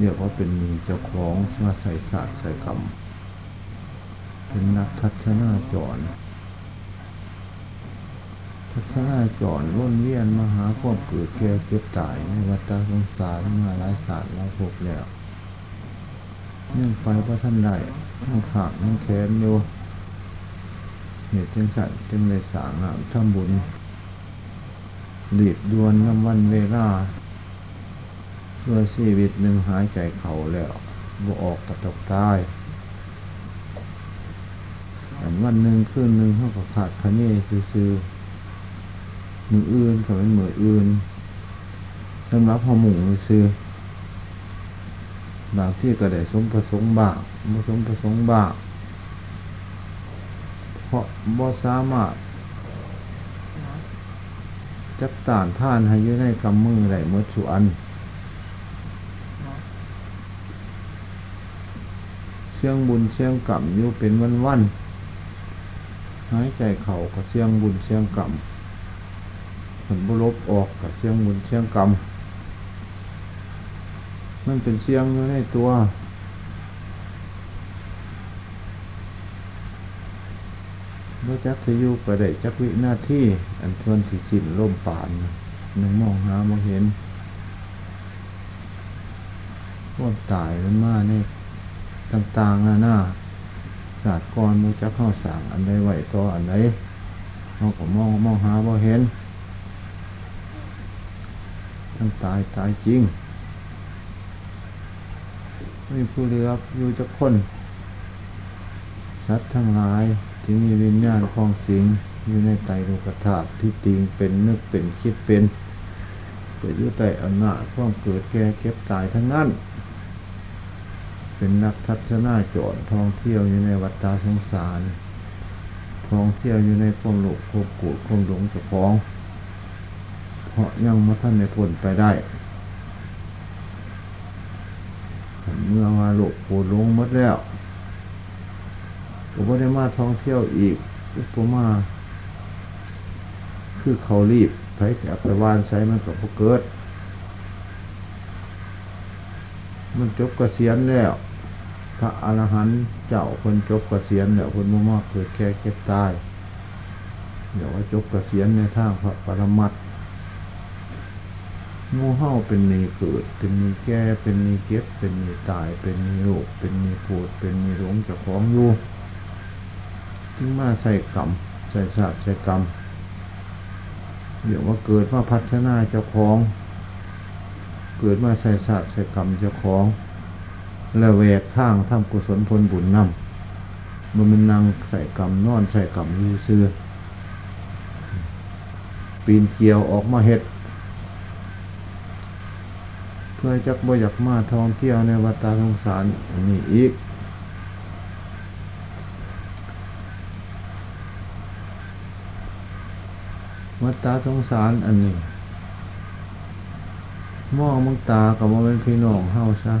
เรียกว่าเป็นมีเจ้าของมาใส่ศาสตร์ใส่กรรมเป็นนักทัศนาจรทัศนาจรล้นเวียนมหาความเกิดแก่เจ็บตายในวัฏสงสารมาหลายศาสตร์หลายภพแล้วยังไปพระท่านได้ทั้งขาดทั้งแขนอยู่เหตุจังสัตว์จึงเลยสางงามทำบุญหลีดดวนน้ำวันเวลา เพื่อชีวิตหนึ่งหายใจเข่าแล้วบ่ออกกระตกตายอันวันหนึ่งคืนหนึ่งเขาก็ขาดคะเนซื้อๆมืออื่นก็เป็นมืออื่นสำหรับหอหมูซื้อบางที่ก็ได้สมประสงค์บางบ่สมประสงค์บางเพราะบ่สามารถจักตานท่านให้อยู่ในกำมือได้เมื่อสุอัน เสียงบุญเสียงกรรมอยู่เป็นวันวันหายใจเข่ากับเสียงบุญเสียงกรรมผลบุลบออกกับเสียงบุญเสียงกรรมมันเป็นเสียงอยู่ในตัวเมื่อจักสิอยุประเดจักวิหน้าที่ อันทวนสิสินล่มป่านหนึ่งมองหามาเห็นพวกตายมันมาเนี่ย ต่างๆนานาศาสตร์กรมูจักเข้าสั่งอันใดไหวต่ออันใดเขาก็มองมองหาบ่เห็นทั้งตายตายจริงไม่มีผู้เลือกอยู่จะคนชัดทั้งหลายที่มีวิญญาณคลองสิงอยู่ในไตโลกธาตุที่ติงเป็นนึกเป็นคิดเป็นเกิดอยู่ใต้อำนาจความเกิดแก่เก็บตายทั้งนั้น เป็นนักทัศนาจรท่องเที่ยวอยู่ในวัฏสงสารท่องเที่ยวอยู่ในความหลงความโกรธความหลงเจ้าของ เพราะยังมาท่านในพ้นไปได้ เมื่อมาหลบโกรธลงมดแล้วก็บ่ได้มาท่องเที่ยวอีกอุปมา คือเขารีบไปจากไปวานใช้มันกับพวกเกิด มันจบกเกษียณแล้ว พระอรหันต์เจ้าคนจบกเกษียณแล้วคนมั่วเกิดแค่เก็บตาย เดี๋ยวว่าจบกเกษียณในทางพระปรมัตถ์งูเห่าเป็นมีเกิด เป็นมีแก่เป็นมีเก็บ เป็นมีตาย เป็นมีโรคเป็นมีปวดเป็นมีหลงเจากของอยู่จึงมาใส่กรรมใส่ศาสตร์ใส่กรรมเดี๋ยวว่าเกิดมาพัฒนาเจ้าของ เกิดมาใส่ศาสตร์ใส่กรรมเจ้าของ แล้วแวกข้างทำกุศลผลบุญนำมันมันนั่งใส่กรรมนอนใส่กรรมยูเสือปีนเกลียวออกมาเห็ด เพื่อจักบ่อยากมาทองเที่ยวในวัฏสงสารนนี้อีกวัฏตาสงสารอันนี้มองมึงตากับมันเป็นพี่น้องเฮาซะ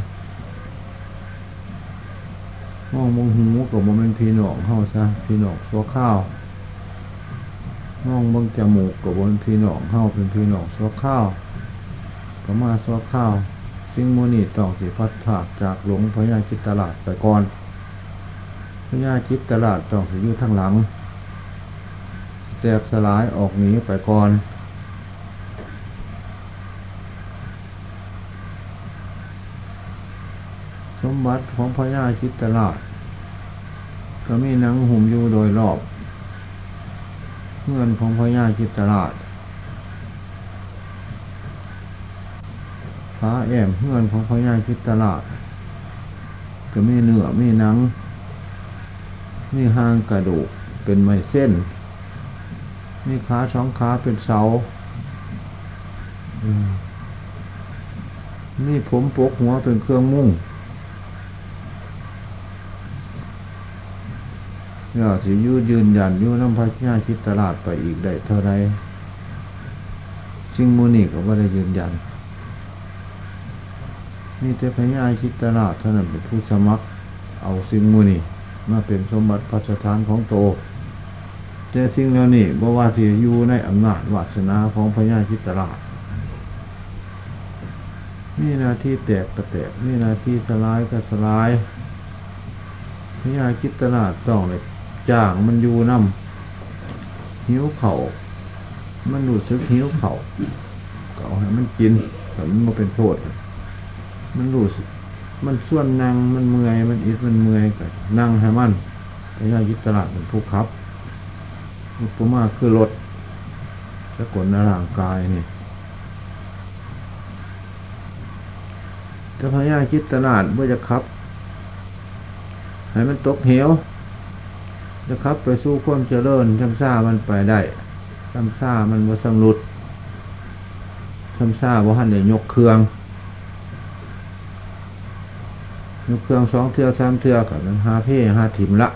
มองมึงหูกับมันเป็นพี่น้องเฮาซะพี่น้องตัวข้าวมองมึงจมูกกับมันเป็นพี่น้องเฮาเป็นพี่น้องตัวข้าวก็มาตัวข้าวสิ่งโมนี่ต้องสิพัดถากจากหลงพญาจิตตลาดไปก่อนพญาจิตตลาดต้องสิอยู่ทางหลังแตกสลายออกหนีไปก่อน สม บัติของพญาชิตตลาดก็มีหนังหุ่มอยู่โดยรอบเงินของพญาชิตตลาดฟ้าแอมเงินของพญาชิตตลาดก็มีเนื้อมีหนัง มีหางกระดูกเป็นไม้เส้น มีขาสองขาเป็นเสาอืมมีผมปกหัวเป็นเครื่องมุ่ง เนี่ยสิยืดยืนยันยู่น้ำพระญาชิตตลาดไปอีกได้เท่าไรชิงมูนี่ก็ว่าได้ยืนยันนี่แต่พญาชิตตลาดเท่านั้นเป็นผู้สมัคร เอาสิ่งมูนี่มาเป็นสมบัติพัสถานของโตแต่สิ่งเหล่านี้บ่ว่าสิอยู่ในอำนาจวาสนาของพญาชิตราชมีหนาที่แตกก็แตกมีหนาที่สลายก็สลายพญาคิดตนาดต้องเลย จ้างมันอยู่น้ำหิวเข่ามันรู้สึกหิวเข่าก็เอาให้มันกินแต่มันมาเป็นโทษ มันรู้สึก มันส่วนนั่งมันเมื่อย มันอิดมันเมื่อยก็นั่งให้มันพญาคิตนาดเป็นผู้ขับอุปมาคือรถสะกดในร่างกายนี่ถ้าพญาคิดตนาดเมื่อจะขับ ให้มันตกเหว จะขับไปสู้ความเจริญจำซ่ามันไปได้จำซ่ามันว่าสำรุดจำซ่าว่าหันเนี่ยยกเครื่องยกเครื่องสองเทือสามเทือกับมันหาเพ่หาถิมละ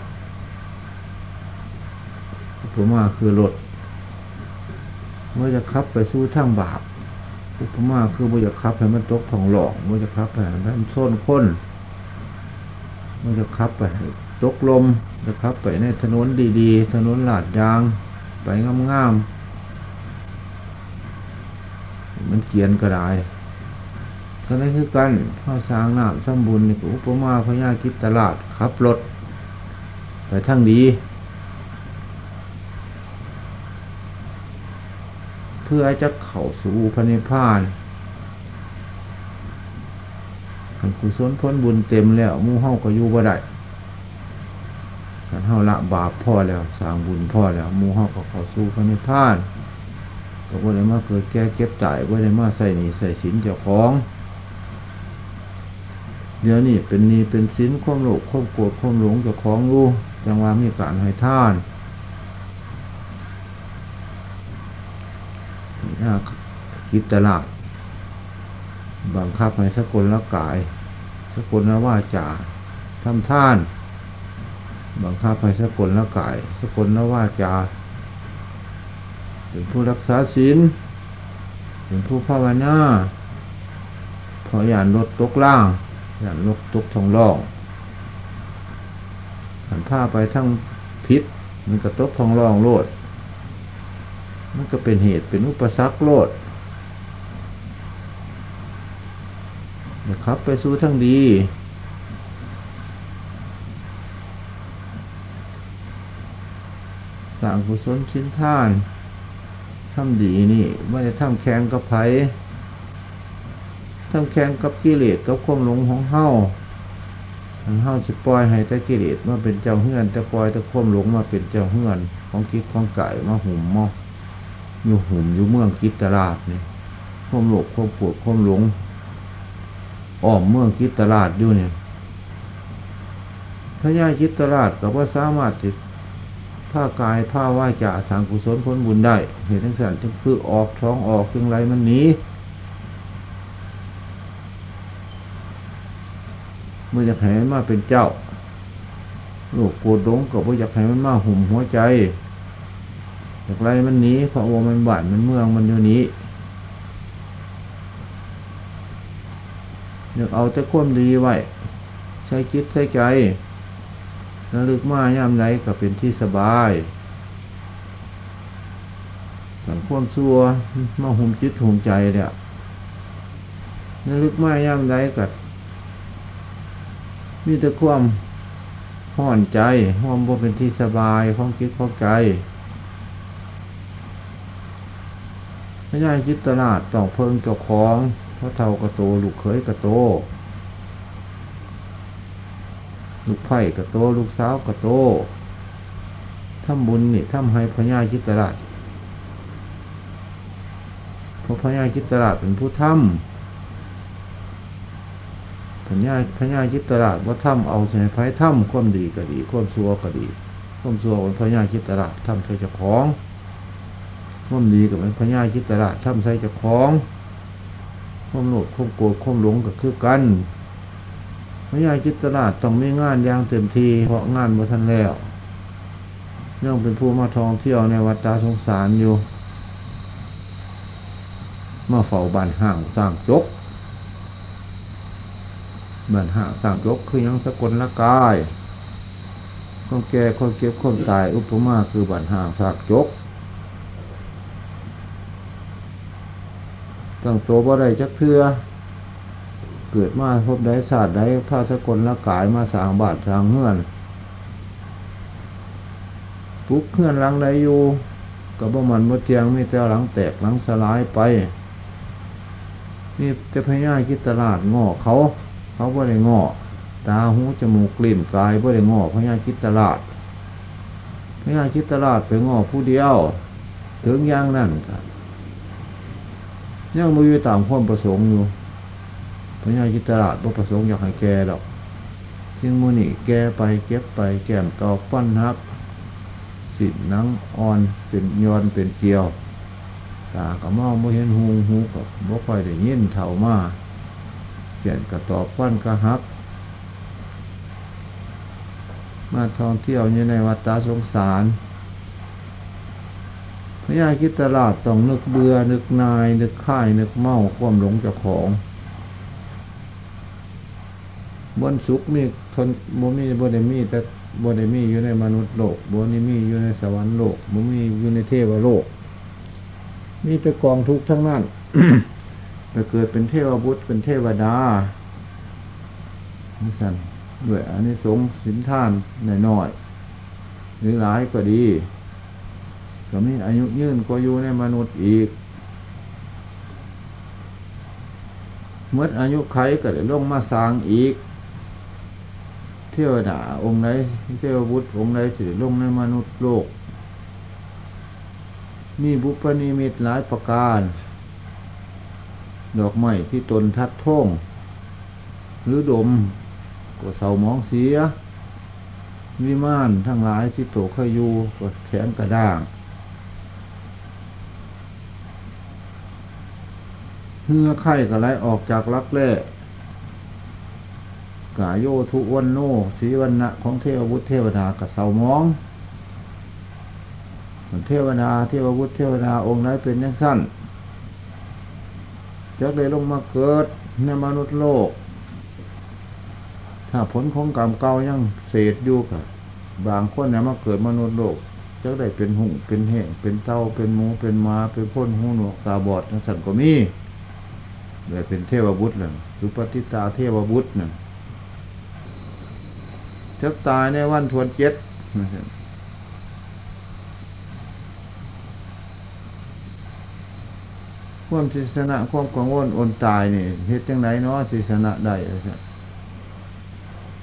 ผมว่าคือรถเมื่อจะขับไปสู้ทางบาปอุปมาคือบ่จะขับให้มันตกทองหลอกบ่จะขับให้มันส้นข้นบ่จะขับไป ตกลมจะขับ ไปในถนนดีๆ ถนนลาดยาง ไปงามๆมันเกียนก็ได้ก็นั่นคือกันข้าสร้างน้ำสมบุญนี่อุปมาพญาคิดตลาดขับรถ ไปทางดี เพื่อจะเข้าสู่พระนิพพานขันกุศลพ้นบุญเต็มแล้วมู่เฮาก็อยู่บ่ได้ ขันเฮาละบาปพ่อแล้วสร้างบุญพ่อแล้วมูเฮาก็เข้าสู่พระนิพพานก็บ่ได้มาเกิดแก่เก็บตายบ่ได้มาใส่หนี้ใส่สินเจ้าของเดี๋ยวนี้เป็นหนี้เป็นสินความโลภความโกรธความหลงเจ้าของรู้จังว่ามีการให้ท่านถ้าคิดตลาดบังคับให้สกุลละกายสกุลละว่าจ่าทำท่าน บังคับให้สกลละกาย สกลละว่าจาเป็นผู้รักษาศีลเป็นผู้ภาวนาพออย่านลดตกล่างอย่านลดตกทองร่องหันผ้าไปทั้งพิษมันกระตกทองร่องโลด มันก็เป็นเหตุเป็นอุปสรรคโลดนะครับไปสู้ทั้งดี ร้างกุศลชิ้นท่านทำดีนี่ไม่ได้ทำแข่งกับไผทำแข่งกับกิเลสกับความหลงของเฮาเฮาจะปล่อยให้แต่กิเลสมาเป็นเจ้าเฮือนแต่ปล่อยแต่ความหลงมาเป็นเจ้าเฮือนของคิดของไก่มาหุ่มมออยู่หุ่มอยู่เมืองกิตตลาดนี่ความโลภความปวดความหลงอ้อมเมืองกิตตลาดอยู่เนี่ยพระญากิตตลาดก็ว่าสามารถจิต ผ้ากายผ้าว่าจะสังกุศลผลบุญได้ เหตุทั้งสันจึงคือออกท้องออกจึงไรมันหนีเมื่ออยากให้มาเป็นเจ้าโลกโกรธหลงก็บ่อยากให้มันมาหุ่มหัวใจจากไรมันหนีเพราะว่ามันบ้านมันเมืองมันอยู่นี้อยากเอาแต่ความดีไว้ใช้คิดใช้ใจ ระลึกมาย่ำไรก็เป็นที่สบายสังความซัวมาหุ่มจิตหุ่มใจเนี่ยระลึกมาย่ำไรก็มีแต่ความห่อนใจห่อมบ่เป็นที่สบายของคิดของใจไม่ใช่คิดตลาดต้องเพิ่งเจ้าของเพราะเท่ากระโตลูกเขยกระโต ลูกไผ่กระโต ลูกสาวกระโตทำบุญนี่ทำให้พญาคิตลาดเพราะพญาคิตลาดเป็นผู้ทำพญาพญาคิตลาดว่าทำเอาใส่ไผ่ทำความดีก็ดีความซัวก็ดีความซัวเป็นพญาคิตลาดทำใส่เจ้าของความดีกับเป็นพญาคิตลาดทำใส่เจ้าของความโลภความโกรธความหลงก็คือกัน พญาคิดตลาดต้องมีงานอย่างเต็มทีเพราะงานมาทันแล้วยังเป็นผู้มาท่องเที่ยวในวัดตาสงสารอยู่ มาเฝ้าบ้านห้างสร้างจกบ้านห้างสร้างจกคือยังสกลละกายคนแก่คนเก็บคนตายอุปมาคือบ้านห้างสร้างจกตั้งโตบ่ได้จักเทือ เกิดมาพบได้ศาสตร์ได้พาสกลละกายมาสางบาทสางเฮือนปุ๊กเฮือนหลังใดอยู่กับบ่มันบ่เทียงมีแต่หลังแตกหลังสลายไปนี่แต่พญาคิดตลาดงอเขา เขาบ่ได้งอตาหูจมูกกลิ่นกายบ่ได้งอพญาคิดตลาดพญาคิดตลาดไปงอผู้เดียว ถึงอย่างนั้นครับยังมือยู่ตามความประสงค์อยู่ พญาคิตลาดบ่ประสงค์อยากให้แกดอกซึ่งมือนี่แกไปเก็บไปแก้มตอกฟันหัก สิหนังอ่อนเป็นยอนเป็นเกลียว ตาก็มองไม่เห็นหูหูก็บ่ค่อยได้ยินเท่ามาเขียนกระตอบฟันกระหัก มาท่องเที่ยวอยู่ในวัดตาสงสารพญาคิดตลาดต้องนึกเบื่อนึกนาย นึกค่าย นึกเมาความหลงเจ้าของ บนสุขมีทนบ่มีบ่ได้มีแต่บ่ได้มีอยู่ในมนุษย์โลกบ่ได้มีอยู่ในสวรรค์โลกบ่มีอยู่ในเทวโลก มีแต่กองทุกข์ทั้งนั้นไปเกิดเป็นเทวบุตรเป็นเทวดานี่สันด้วยอันนี้สงสินท่านหน้อยๆหรือหลายก็ดีก็มีอายุยืนก็อยู่ในมนุษย์อีกเมื่ออายุไขก็ได้ลงมาสร้างอีก เทวดาองค์ไหนเทวบุตรองค์ไหนสิได้ลงในมนุษย์โลก มีบุปนิมิตหลายประการ ดอกไม้ที่ตนทัดท่งหรือดมก็เสามองเสีย วิมานทั้งหลายที่โตขยูก็แขนกระด้างเหื่อไข่ก็ไหลออกจากลักแร่ กาโยทุวันโนสีวันนะของเทวบุตรเทวดากับเสามองเทวดาเทวบุตรเทวดาองค์ไหนเป็นยังสั้นจะได้ลงมาเกิดในมนุษย์โลก ถ้าผลของกรรมเก่ายังเศษอยู่กับบางคนเนี่ยมาเกิดมนุษย์โลกจะได้เป็นหุ่งเป็นแห่งเป็นเต้าเป็นหมูเป็นม้าเป็นพ่นหูหนวกตาบอดทั้งสันก็มีเลยเป็นเทวบุตรเลยสุปฏิตาเทวบุตรเนี่ ยจะตายในวันทวนเจ็ดนะครับความศิสนะความกังวลอนตายนี่เฮ็ดจังไดเนาะศิสนะได้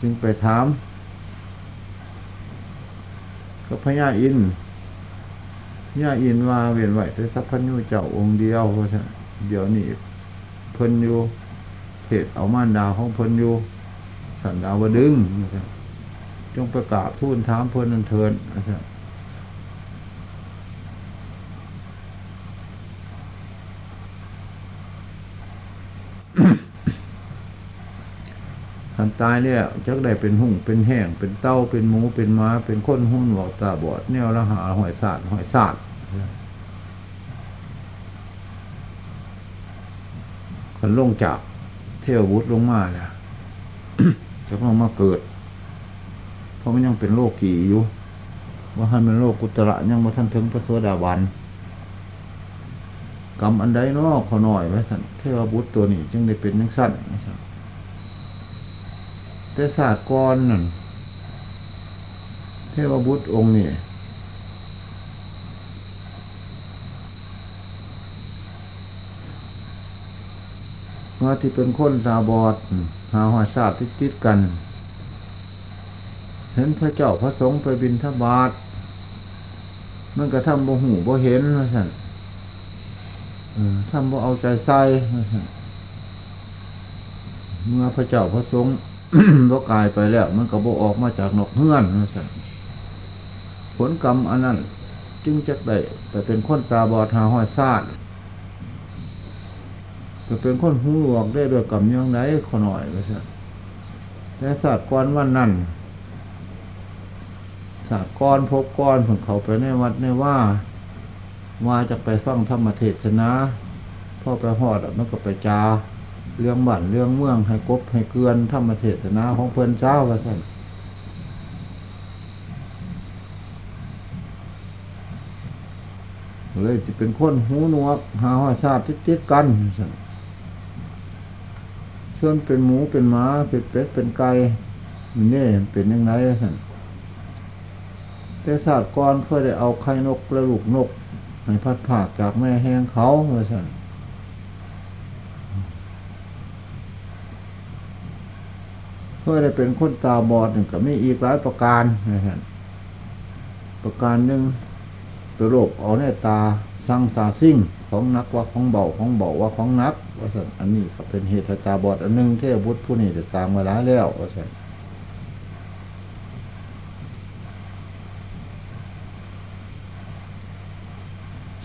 จึงไปถามกับพญาอินพญาอินว่าเวียนไหวแต่สัพพัญญูเจ้าองค์เดียวเพราะฉะนั้นเดี๋ยวนี้เพิ่นอยู่เทศเอาม่านดาวของเพิ่นอยู่สันดาวดึง จงประกาศทูลถามเพิ่นนันเทินนะครับขันตายเนี่ยจักได้เป็นหุ่งเป็นแห้ง เป็นเต้าเป็นหมูเป็นม้า เป็นคนหุ่นหวอกตาบอดแนวละหาหอยสาดหอยสาดขันลงจากเทววุฒลงมาเนี่ยจะต้องมาเกิด เพราะมันยังเป็นโลกกี่อยู่ว่าท่านเป็นโลกกุตระยังมาท่านถึงพระโสดาบันกรรมอันใดนอกขอหน่อยไว้สันเทวบุตรตัวนี้ จึงได้เป็นยังสั้นนะครับแต่ศาสตร์กรนั่นเทวบุตรองค์นี่ว่าที่เป็นคนตาบอดหาหอยสาบติดติดกัน เห็นพระเจ้าพระสงฆ์ไปบินทบาทมันก็ทำบ่หูบ่เห็นว่าสั่นทำบ่เอาใจใส่เมื่อพระเจ้าพระสงฆ์บ่กายไปแล้ว มันก็บ่ออกมาจากนอกเฮือนว่าสั่นผลกรรมอันนั้น จึงจะได้ไปเป็นคนตาบอดหาห้อยซาดจะเป็นคนหูหลวกได้ด้วยกรรมยังไงขอหน่อยว่าสั่นแต่ศาสตร์กรวันนั้นาสตร์กรพบกรผลเขาไปในวัดในว่าว่าจะไปฟังธรรมเทศนาพ่อไปหอดมันก็ไปจาเรื่องบ้านเรื่องเมืองให้กบให้เกลือนธรรมเทศนาของเพิ่อนเจ้าว่าสั่นเลยจะเป็นคนหูหนวก หาหอยชาติติดกันสั่นส่วนเป็นหมูเป็นหมาเป็นเป็ดเป็นไก่มันนี่เป็นยังไงสัน แต่ศาสตร์ก่อนเคยได้เอาไข่นกและลูกนกให้พัดผากจากแม่แห้งเขาเมื่อสันเคยได้เป็นคนตาบอดหนึ่งก็มีอีกหลายประการนะฮะประการหนึ่งตัวโรคเอาในตาสั่งตาซิ่งของนักว่าของเบาของเบาว่าของนักว่าสันอันนี้ก็เป็นเหตุตาบอดอันหนึงที่บุตรผู้นี้จะตามมาแล้วแล้วว่าสัน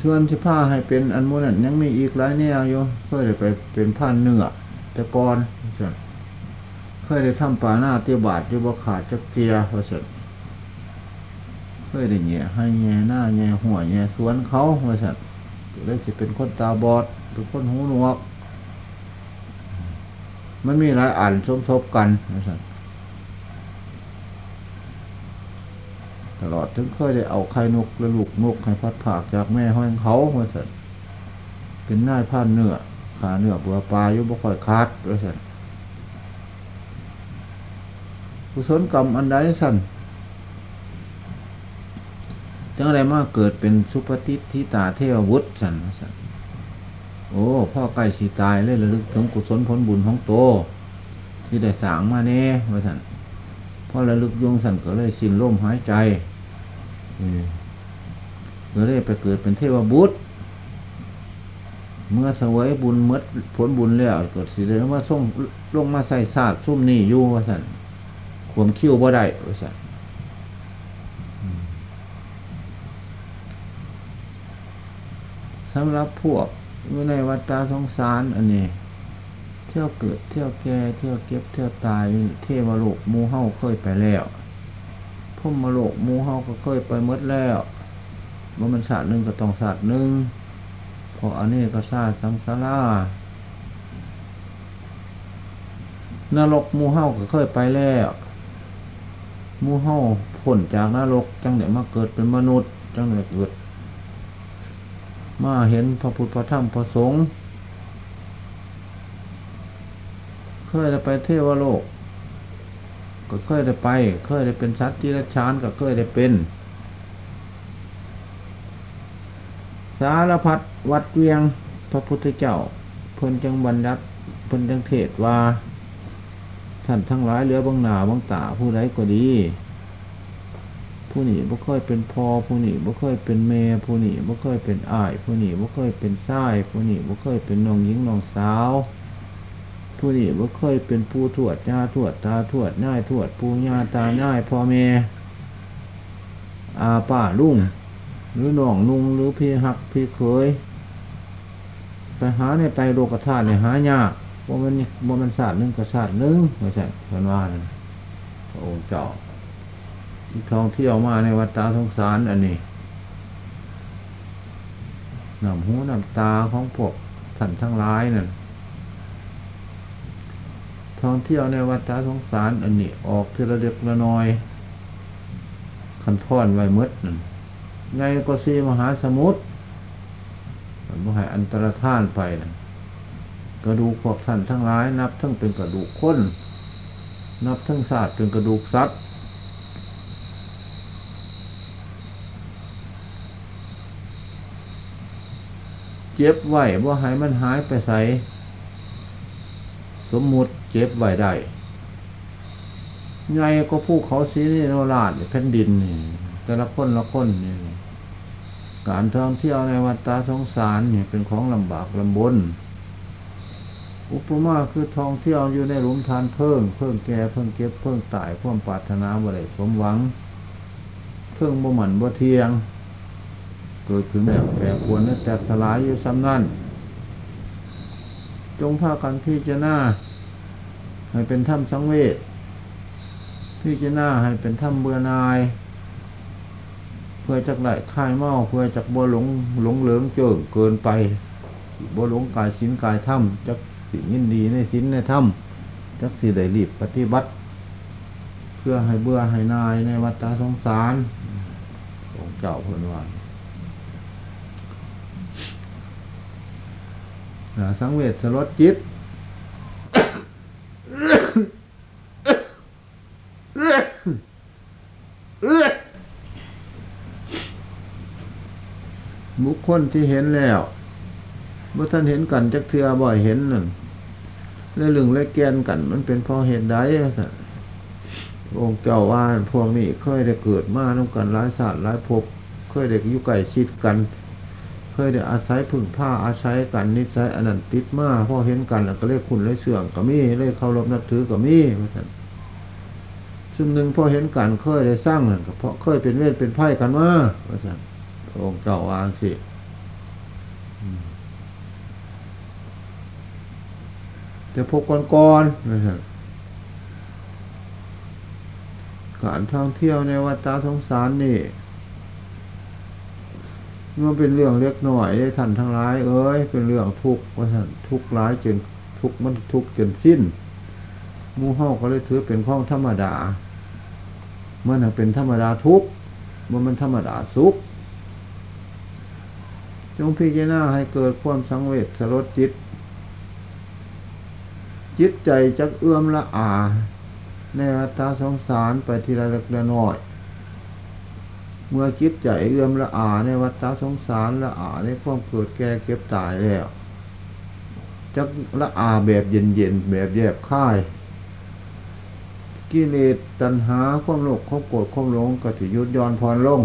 ส่วนสิผ้าให้เป็นอันโมนั้นยังมีอีกหลายแนวอยู่เพื่อจะไปเป็นผ้าเนื้อแต่ก่อนใช่เคยได้ทำปาหน้าเตียบาทที่บ่ขาดจักเตียว่าสันเคยได้แง่ให้แง่หน้าแง่หัวแง่สวนเขาว่าสันก็เลยจะเป็นคนตาบอดเป็นคนหูหนวกมันมีหลายอันสมทบกันว่าสัน ตลอดถึงเคยได้เอาไข่นกและลูกนกให้พัดผากจากแม่ห้อยเขาว่าสันเป็นนายพันเนื้อขาเนื้อเบื่อปลายู่บ่ค่อยคัดว่าสันกุศลกรรมอันใดสันจังไรมาเกิดเป็นสุปฏิทิตาเทววุฒิสันสันโอ้พ่อใกล้สีตายเลยระลึกถึงกุศลผลบุญของโต ที่ได้สางมาเน่ว่าสัน อระลึกยงสันก็เลยสิ้นลมหายใจเออก็เลยไปเกิดเป็นเทวบุตร เมื่อเสวยบุญเมดผลบุญแล้วเกิดสิเลยมาส่งลงมาใส่ศาสตร์ซุ่มนี่อยู่ว่าสันควมคิ้วบ่ได้ว่าสันสำหรับพวกอยู่ในวัฏสงสารอันนี้ เที่ยวเกิดเที่ยวแก่เที่ยวเก็บเที่ยวตายเทวโลกมูเฮาเคยไปแล้วพุ่มมโลกมูเฮาก็เคยไปหมดแล้วว่ามันศาสตร์หนึ่งก็ต้องศาสตร์หนึ่งเพราะอันนี้ก็ศาสตร์สังสารานรกมูเฮาก็เคยไปแล้วมูเฮาพ้นจากนรกจังเดี๋ยวมาเกิดเป็นมนุษย์จังเดี๋ยวเกิด มาเห็นพระพุทธพระธรรมพระสงฆ์ เค ยได้ไปเทวโลก ก็เคยได้ไป เคยได้เป็นสัตว์ที่รัชานก็เคยได้เป็น สารพัดวัดเวียงพระพุทธเจ้า เพิ่นจังบัญญัตเพิ่นจังเทศว่าท่านทั้งหลายเหลือบางหนาบางตาผู้ใดก็ดี ผู้นี้บ่เคยเป็นพอผู้นี้บ่เคยเป็นแม่ผู้นี้บ่เคยเป็นอ้าย ผู้นี้บ่เคยเป็นชาย ผู้นี้บ่เคยเป็นน้องหญิงน้องสาว ผู้นี้บ่เคยเป็นปู่ทวดยาทวดตาทวดน่ายทวดปู่ย่าตาน่ายพ่อแม่อาป้าลุงหรือน้องนุงหรือพี่หักพี่เคยไปหาในไตโลกธาตุเนี่ยหายากว่ามันว่ามันศาสตร์หนึ่งกับศาสตร์หนึ่งไม่ใช่พิ่นว่านั่นพระองค์เจ้าที่ท่องเที่ยวมาในวัดตาสงสารอันนี้นำหูนำตาของพวกท่านทั้งหลายนั่น ท่องเที่ยวในวัดตาสงสาร อันนี้ออกทีละเล็กละน้อย คันท่อนไว้หมดนั่นไงก็ซีมหาสมุทรมันบ่ให้อันตรธานไปนะกระดูกพวกท่านทั้งหลาย นับทั้งเป็นกระดูกคน นับทั้งศาสตร์เป็นกระดูกสัตว์เจ็บไหวว่าให้มันหายไปใส สมมุติเจ็บไว้ได้ไงก็ผู้เขาสีนี่โนราชแผ่นดินนี่แต่ละคนละคนนี่การท่องเที่ยวในวัดตาสงสารนี่เป็นของลำบากลำบน อุปมาคือท่องเที่ยวอยู่ในหลุมทานเพิ่ง เพิ่งแก่เพิ่งเก็บเพิ่งตายความปรารถนาบ่ได้สมหวัง เพิ่งบ่หมันบ่เทียง เกิดขึ้นแบบแปรปรวนและแตกสลายอยู่ซ้ำนั่น จงพากันพิจารณาให้เป็นถ้ำสังเวชพิจารณาให้เป็นถ้ำเบื่อนาย เพื่อจักไหลคลายเมาเพื่อจักบัวหลงหลงเหลืองเจิงเกินไปบัวหลงกายสินกายถ้ำจักสิยินดีในสินในถ้ำจักสิได้รีบปฏิบัติ เพื่อให้เบื่อให้นายในวัฏสงสารองเจ้าเพื่อนว่า สังเวชสลดจิตบุคคลที่เห็นแล้วเมื่อท่านเห็นกันจักเทือบ่อยเห็นนั่นและลึงและแกนกัน มันเป็นพอเห็นได้สัองค์เจ้าว่านพวกนี้ค่อยได้เกิดมาต้องกันหลายศาสตร์หลายภพเคยได้อยุ่ไก่ชิดกัน เคยได้อาศัยพึ่งผ้าอาศัยกันนิสัยอันนั้นติดมาพอเห็นกันแล้วก็เรียกคุณเลยเสื่องก็มีเรียกเคารพนับถือก็มีว่าซั่นซึ่งหนึ่งพอเห็นกันเคยได้สร้างนั่นก็เพราะเคยเป็นเวทเป็นไพ่กันมาว่าซั่นองค์เจ้าวางสิแต่พวกก่อนๆว่าซั่นการท่องเที่ยวในวัดตาสงสารนี่ มันเป็นเรื่องเล็กน้อยท่านทั้งหลายเอ้ยเป็นเรื่องทุกข์ว่าท่านทุกข์ร้ายจนทุกข์มันทุกข์จนสิ้นมูเฮาก็เลยถือเป็นข้องธรรมดา เมันน่ะเป็นธรรมดาทุกข์มันมันธรรมดาสุขจงพิจารณาให้เกิดความสังเวชสลดจิต จิตใจจักเอื้อมละอา ในอัตตาสงสารไปทีละเล็กละน้อย เมื่อจิตใจเอื้อมละอาในวัฏสงสารละอาในความเกิดแก่เก็บตายแล้วจักละอาแบบเย็นๆแบบแยบค่าย กิเลสตัณหาความโลภความโกรธความหลงก็ถิยุดย้อนพรลง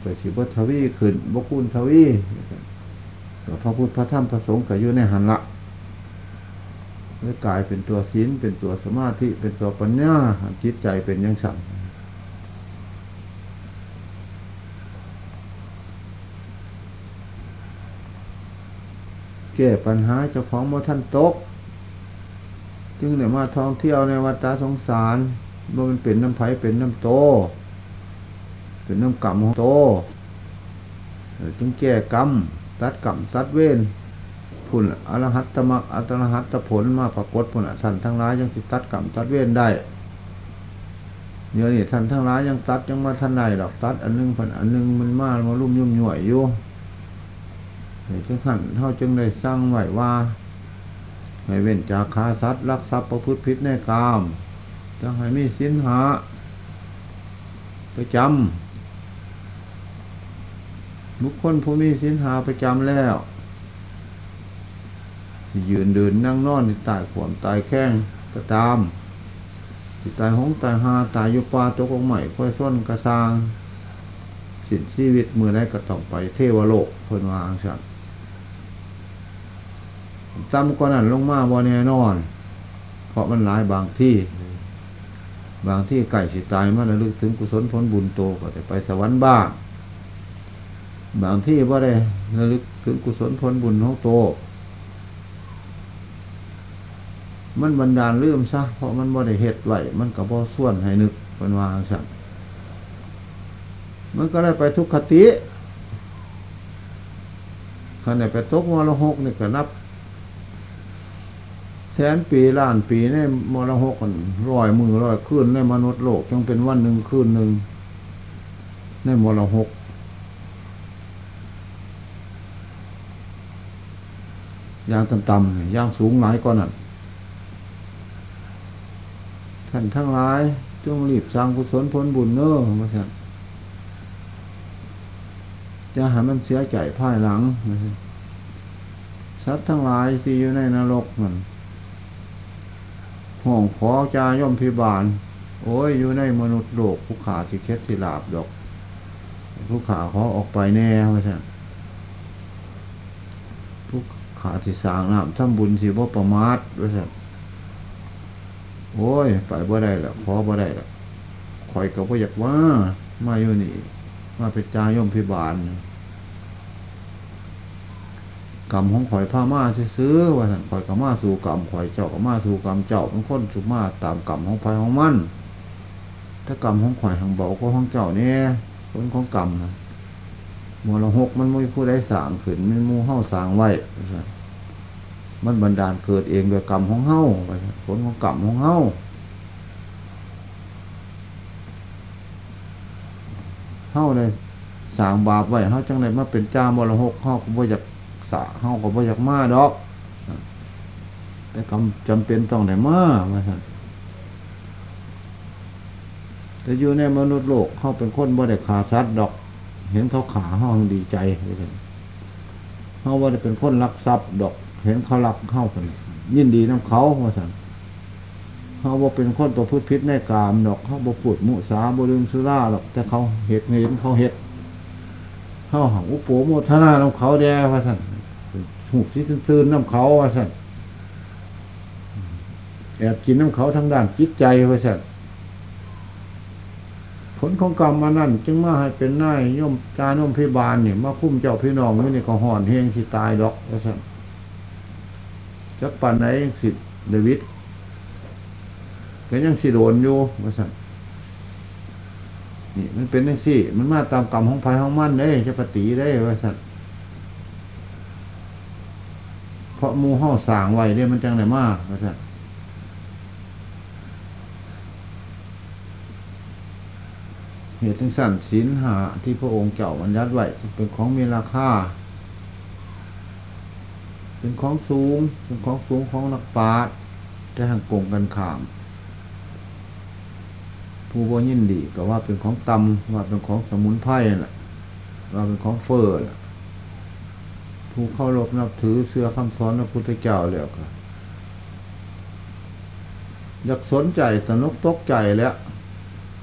ไปสิบทวีขึ้นบคุณทวีก็พระพุทธพระธรรมพระสงฆ์ก็อยู่ในหันละแล้วกายเป็นตัวศีลเป็นตัวสมาธิเป็นตัวปัญญาจิตใจเป็นยังสั่ง แก้ปัญหาเจ้าของบ่ท่านตก จึงได้มาท่องเที่ยวในวัดตาสงสารว่ามันเป็นน้ำไผ่เป็นน้ำโต เป็นน้ำกรรมของโตจึงแก้กรรมตัดกรรมตัดเวรพุ่นอรหัตตมรรคอรหัตตผลมาปรากฏพุ่นท่านทั้งหลายยังสิตัดกรรมตัดเวรได้เดี๋ยวนี้ท่านทั้งหลายยังตัดยังมาท่านใดดอกตัดอันหนึงพันอันหนึงมันมามาลุ่มยุ่มหน่วยอยู่ จึงขันเท่าจึงได้สร้างไหว้ว่าให้เว้นจากคาสัตว์รักทรัพย์ประพฤติผิดในกามจะให้มีสินหาประจำบุคคลผู้มีสินหาประจำแล้วยืนเดินนั่งนอนตายขวมตายแข้งก็ตามตายหงตายหาตายยู่ป่าตกลงใหม่ค่อยส้นกระซาง สิ้นชีวิตมือได้ก็ต้องไปเทวโลกเพิ่นวางสัน จำก็นั้นลงมาบ่แน่นอน เพราะมันหลายบางที่ บางที่ไก่สิตายมันระลึกถึงกุศลผลบุญโตก็จะไปสวรรค์บ้าง บางที่ว่าได้ระลึกถึงกุศลผลบุญของโต มันบันดาลลืมซะเพราะมันบ่ได้เหตุไหวมันกับบ่ส่วนให้นึกเป็นวางสันมันก็ได้ไปทุกขติขณะไปตกมรหกนี่ก็นับ แสนปีล้านปีในมรหกันร้อยมือร้อยคืนในมนุษย์โลกยังเป็นวันหนึ่งคืนหนึ่งในมรหกย่างต่ำๆย่างสูงหลายก็นั่นท่านทั้งหลายจงรีบสร้างกุศลผลบุญเนอ้อมาสั่นจะหามันเสียใจภายหลังสัตว์ทั้งหลายที่อยู่ในนรกมัน ห่วงขอจาย่อมพิบาล โอ้ยอยู่ในมนุษย์โลกผู้ขาสิเคสสิลาบดอกผู้ขาขอออกไปแน่ว่าใช่ผู้ขาสิสางน้ำทำบุญสิบ่ประมาทว่าใช่โอ้ยไปบ่ได้ละขอบ่ได้ละคอยก็บ่อยากว่า มาอยู่นี่ มาเป็นจาย่อมพิบาล กรรมของข่อยผ้ามาซื้อว่าสันข่อยก็มาสู่กรรมข่อยเจ้าก็มาสู่กรรมเจ้าเป็นคนสุมาตามกรรมของไฟของมันถ้ากรรมของข่อยทางเบาก็ของเจ้าเนี่ยคนของกรรมนะมรหกมันไม่ยผู้ใดสางขึ้นมันมูเฮ้าสร้างไว้มันบันดาลเกิดเองโดยกรรมของเฮ้าว่าซั่นผลของกรรมของเฮ้าเฮาเลยสร้างบาปไว้เฮาจังไดมาเป็นจ้ามรหกเฮาก็บ่อยาก สะเฮาก็บ่อยากมาดอกแต่กำจำเป็นต้องได้มาว่าซั่นแต่อยู่ในมนุษย์โลกเขาเป็นคนบ่ได้ขาสัตว์ดอก เห็นเขาขาเขาดีใจเลยเขาบ่ได้เป็นคนรักทรัพย์ดอก เห็นเขารักเข้าเป็นยินดีน้ำเขาว่าสันเขาบ่เป็นคนตัวพืชพิษในกามดอก เขาบ่พูดมุสาบ่ลืมสุราดอกแต่เขาเห็ดเห็นเขาเห็ดเขาหังอุปโภโมทนาน้ำเขาแด่ว่าสัน หูที่ตื่นน้ำเขาว่าสันแอบกินน้ำเขาทางด้านจิตใจว่าสันผลของกรรมมานั่น จึงมาให้เป็นนายย่อมจานมพิบาลเนี่ยมาคุ้มเจ้าพี่น้องนี่นี่ก็ห่อนเฮงสิตายดอกว่าสันจักปันไหนสิเดวิดก็ยังสิโดนอยู่ว่าสันนี่มันเป็นยังสี่ มันมาตามกรรมของภัยของมันได้จะปฏิได้ว่าสันเพ ราะมูห่อสางไว้เนี่ยมันจังไหนมากว่าสันเหตุทั้งสั่นศีลหาที่พระองค์เจ้าบัญญัติไว้เป็นของมีราคา เป็นของสูง เป็นของสูงของนักปราชญ์แต่ห่างกงกันขาม ผู้บ่ยินดีก็ว่าเป็นของตำว่าเป็นของสมุนไพรน่ะว่าเป็นของเฟอร์ ผู้เข้ารบนับถือเสื้อคำสอนพระพุทธเจ้าแล้วก็อยากสนใจสนุกตกใจแล้ว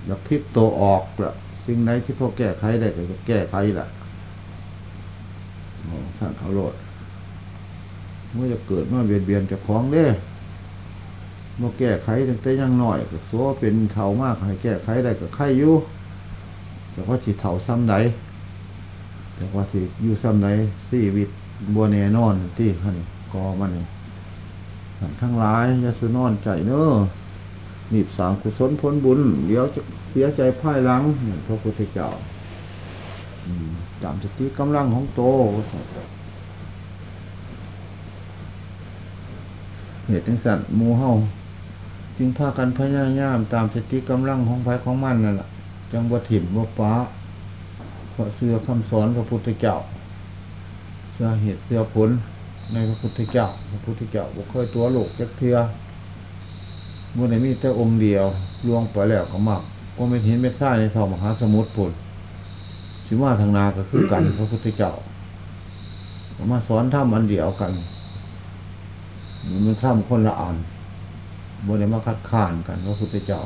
อยากพลิกตัวออกละสิ่งไหนที่พอแก้ไขได้ก็จะแก้ไขละท่านเขาโลดเมื่อจะเกิดมาเบียดเบียนจะคล้องเด้เมื่อแก้ไขตั้งแต่ยังหน่อยก็สัวเป็นเท่ามากให้แก้ไขได้ก็ไข่อยู่แต่ว่าสิเท่าซ้ำใดแต่ว่าสิอยู่ซ้ำใดสี่วิต บัวแน่นอนที่ฮันกอมันนี่ท่านทั้งหลายยาสุนอนใจเนอะมีบสามกุศลผลบุญ เดี๋ยวจะเสียใจพ่ายหลังพระพุทธเจ้าอืมจำสติกำลังของโตเหตุทั้งสัตว์มูเฮาจึงพากันพยายามตามสติกำลังของไฟของมันนั่นแหละจังบ่ถิ่มบ่ฟ้าเพราะเสื้อคำสอนพระพุทธเจ้า สื้อเหตุเสื้อผลในพระพุทธเจ้า พระพุทธเจ้าบ่เคยตัวโลกจักเทือมื่อไหนมีแต่องค์เดียวลวงไปแล้วก็มากก็ไม่เห็นไม่ท่าในทองมหาสมุทรผลสิว่าทางนาก็คือกันพระพุทธเจ้ามาสอนถ้ำอันเดียวกัน มันถ้ำคนละอันบ่ได้มาคัดค้านกันพระพุทธเจ้า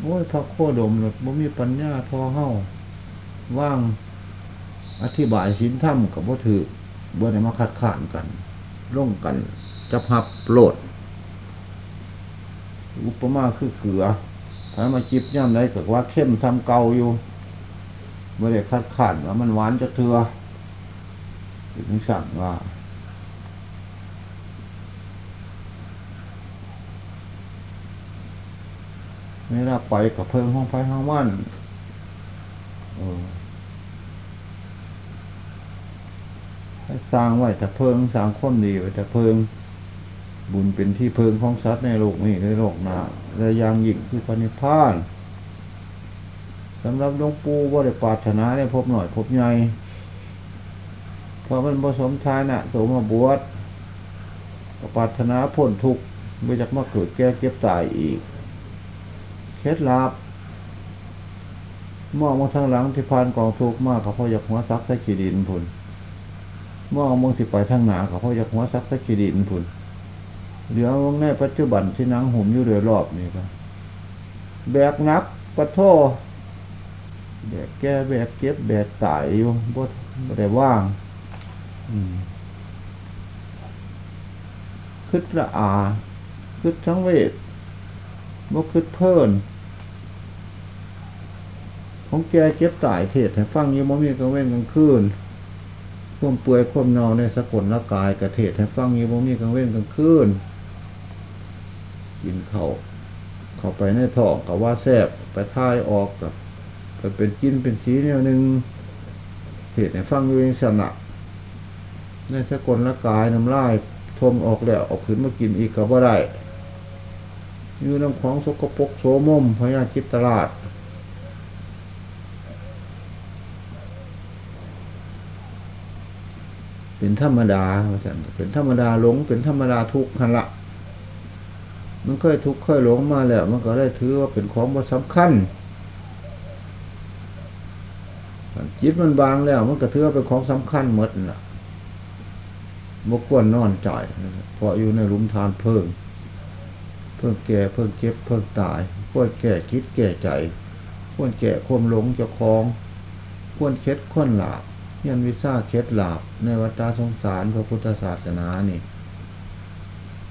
โอ้ยพระโคดมหลดบ่มีปัญญาทอเฮ้าว่าง อธิบายสินถ้ำกับบ่ถือบ่ได้มาคัดค้านกันร่วงกันจะพับโลด อุปมาคือเกลือถ้ามาจิบย่ำได้ก็ว่าเข้มทำเกาอยู่ไม่ได้คัดค้านว่ามันหวานจะเถื่อถึงสั่งว่าไม่รับไปกับเพิ่งห้องไฟห้องว่านเออให้ สร้างไว้แต่เพิงสร้างความดีไว้แต่เพิง บุญเป็นที่เพิงของสัตว์ในโลกนี้ในโลกหน้าและยางยิ่งคือพระนิพพานสำหรับหลวงปู่ว่าได้ปรารถนาได้พบหน่อยพบใหญ่เพราะมันผสมทานอะโสมาบวชปรารถนาพ้นทุกข์ไม่จากมาเกิดแก่เก็บตายอีกเคล็ดลับมองมาทางหลังที่พานกองทุกข์มากเขาพออยากหัวซักใส่ขีดินพุ่น มองมองสิไปทางหนาเขาพออยากหัวซักใส่ขีดินพุ่นเดี๋ยวในปัจจุบันที่นังห่มอยู่เรือรอบนี่ครับแบกนักปะโทแบกแก้แบกเก็บแบกตายอยู่บ่บ่ได้ว่างคืดละอาคืดทั้งเวทบ่คืดเพิ่นของแกเก็บตายเทศให้ฟังอยู่บ่มีกลางเว้นกลางคืน ข่วมเปื่อยข่วมเนอนในสกุลละกายกระเทศให้ฟังอยู่บ่มีกลางเว้นกลางคืนกินเขาเข้าไปในท้องกับว่าแซบไปท่ายออกกับไปเป็นกินเป็นสีแนวหนึ่งเหตุในฟังอยู่ในสนะในสกลละกายน้ำลายทมออกแล้วออกขึ้นมากินอีกก็บ่ได้อยู่น้ำของสกปรกโสมมพยาจิตตลาด เป็นธรรมดาเป็นธรรมดาหลง เป็นธรรมดาทุกข์หันละมันเคยทุกข์เคยหลงมาแล้ว มันก็ได้ถือว่าเป็นของบ่สำคัญจิตมันบางแล้ว มันก็ถือว่าเป็นของสำคัญหมดน่ะบกวนนอนจเพราะอยู่ในหลุมทานเพิ่ง เพิ่งแก่เพิ่งเก็บเพิ่งตายควรแก่คิดแก่ใจ ควรแก่ความหลงจ้าของ ควรเค็ดควรหลาบ เฮียนวิชาเคล็ดหลาบในวัฏสงสารพระพุทธศาสนานี่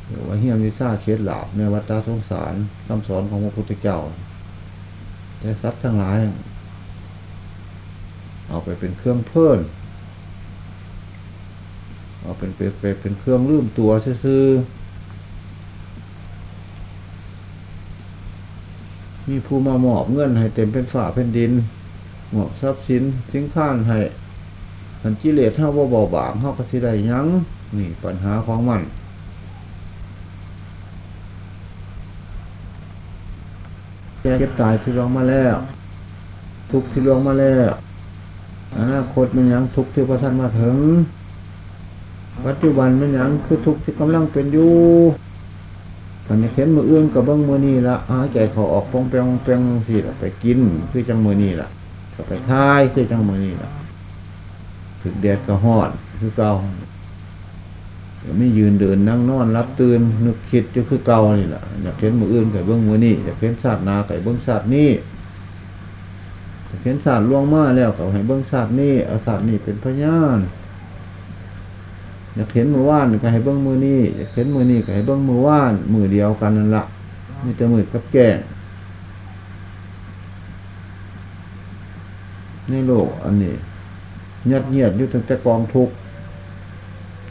หรือว่าเฮียนวิชาเคล็ดหลาบในวัฏสงสารคำสอนของพระพุทธเจ้าแต่ทรัพย์ทั้งหลาย เอาไปเป็นเครื่องเพิ่นเอาเป็นไปไปเป็นเครื่องลืมตัวซื่อมีผู้มามอบเงินให้เต็มเป็นฝ่าเป็นดิน หมอบทรัพย์สินสิ้งข้านให้ หันกิเลสเท่าว่าเบาบางเท่าก็สิได้ยังนี่ปัญหาของมันแก่เก็บตายที่ลองมาแล้ว ทุกข์ที่ลองมาแล้วอนาคตมันยังทุกข์ที่พระท่านมาถึง ปัจจุบันมันยังคือทุกข์ที่กำลังเป็นอยู่ตอนนี้เข็นมือเอื้องกับเบิ้งมือนี่ละหายใจเขาออกปองแปงแปงสิละไปกิน คือจังมือนี่ละก็ไปทายคือจังมือนี่ละ ถึกแดดก็หอดคือเก่าไม่ยืนเดินนั่งนอนรับตื่นนึกคิดจะคือเก่านี่แหละอยากเห็นมืออื่นกับเบื้องมือนี่อยากเห็นศาสนากับเบื้องศาสนี่เห็นศาสตร์ล่วงมาแล้วกับให้เบื้องศาสนี่เอาศาสนี่เป็นพยานอยากเห็นมือว่านก็ให้เบื้องมือนี่อยากเห็นมือนี่ก็ให้เบื้องมือว่านมือเดียวกันนั่นละมีแต่มือกับแก่ในโลกอันนี้ ยัดเยียดอยู่ตั้งแต่กองทุกข์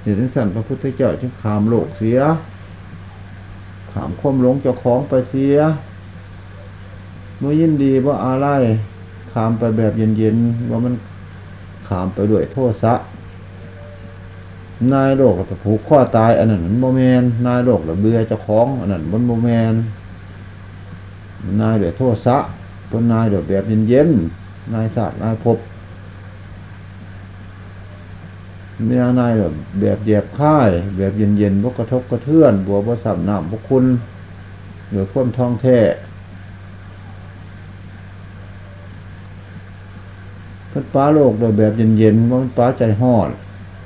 เหตุนั้นสั่นพระพุทธเจ้าจึงขามโลกเสีย ขามความหลงเจ้าของไปเสียเมื่อยินดีว่าอะไรขามไปแบบเย็นๆว่ามันขามไปด้วยโทษสะนายโลกจะผูกข้อตาย อันนั้นมันโมเมนนายโลกจะเบื่อเจ้าของ อันนั้นมันโมเมนนายด้วยโทษสะเป็นนายด้วยแบบเย็นๆนายศาสตร์นายภพ เนื้อนายแบบแบบแยบค่าย แบบเย็นเย็นบกกระทบกระเทือน บัวบัสับน้ำบกคุณหรือควมทองแท้พิ่นป้าโลกโดยแบบเย็นเย็นว่ามันป้าใจห่อน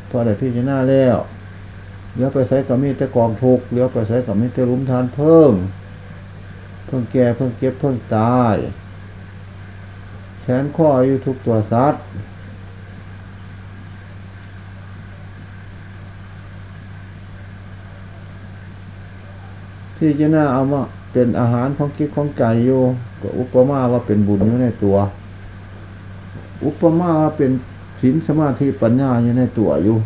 เพราะอะไรพี่จะหน้าแล้วเลี้ยวไปใส่กับมีแต่กองทุกเลี้ยวไปใส่กับมีแต่รุมทานเพิ่ม เพิ่งแก่เพิ่งเก็บเพิ่งตาย แขนข้ออายุทุกตัวสัตว์ ที่จะน่าเอามาเป็นอาหารของกิจของใจอยู่ก็อุปมาว่าเป็นบุญอยู่ในตัว อุปมาว่าเป็นศีลสมาธิปัญญาอยู่ในตัวอยู่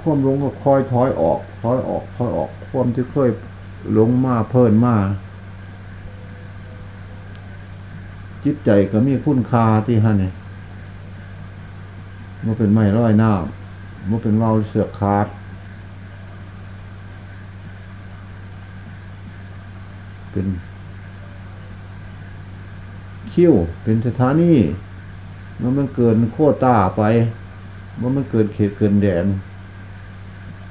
ความหลงก็คอยถอยออกถอยออกถอยออก ความที่เคยหลงมาเพิ่นมาจิตใจก็มีคุณค่าที่ฮะเนี่ยมันเป็นไม้ร้อยหน้ำมันเป็นเวาเสือกขาด เป็นคิ้วเป็นสถานีมันมันเกินโคต้าไป มันมันเกินเขตเกินแดน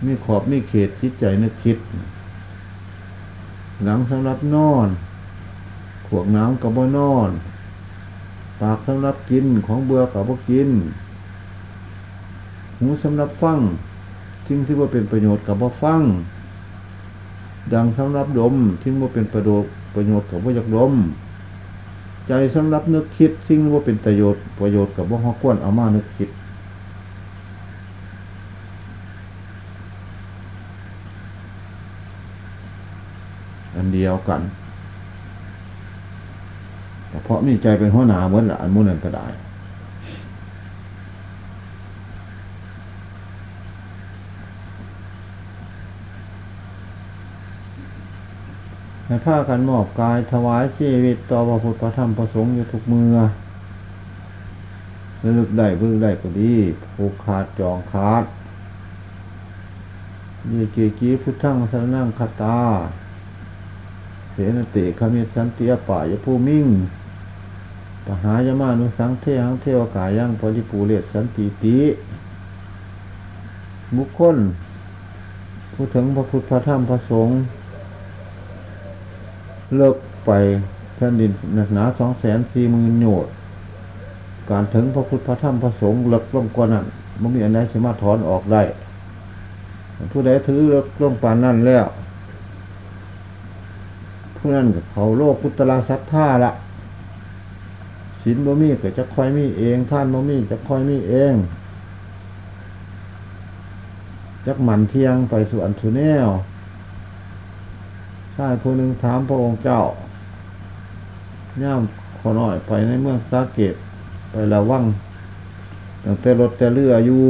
มีขอบมีเขตจิตใจนึกคิด หลังสำหรับนอน ขวกน้ำกับบ่นอน ปากสำหรับกินของเบื่อกับบ่กิน หูสำหรับฟังสิ่งที่ว่าเป็นประโยชน์กับบ่ฟัง ดังสำรับดมทิ้งว่าเป็นประโยชน์ประโยชน์กับว่าอยากดม ใจสำรับนึกคิดสิ่งว่าเป็นประโยชน์ประโยชน์กับว่าฮอกวนเอามานึกคิดอันเดียวกันแต่เพราะมีใจเป็นหัวหน้าเหมือนละอันมุนันก็ได้ ให้ผ้ากันมอบกายถวายชีวิตต่อพระพุทธพระธรรมพระสงฆ์อยู่ทุกเมือระลึกได้พึ่งได้ก็ดีผูกขาดจองขาดยีเกีกีพุทธังสรนังคาตา เสนติคามิสันติอป่ายภูมิ่งปหายมานุสังเทหังเทวกายังปริปูเรศสันติติบุคคลผพูดถึงพระพุทธพระธรรมพระสงฆ์ เลิกไปแผ่นดินหนาสองแสนสี่หมื่นโยชน์การถึงพระพุทธพระธรรมพระสงฆ์เลิกลงกว่านั้นมันมีอันใดสามารถถอนออกได้ ผู้ใดถือเลิกลงปานนั้นแล้วผู้นั้นเขาโลกพุทธลาสัทธาละศีลบ่มีก็จะคอยมีเองท่านบ่มีจะคอยมีเองจักหมันเที่ยงไปสู่อันสุแนว ชายผู้หนึ่งถามพระองค์เจ้าย่ามขอหน่อยไปในเมืองสาเกตไประวังตั้งแต่รถแต่เรืออยู่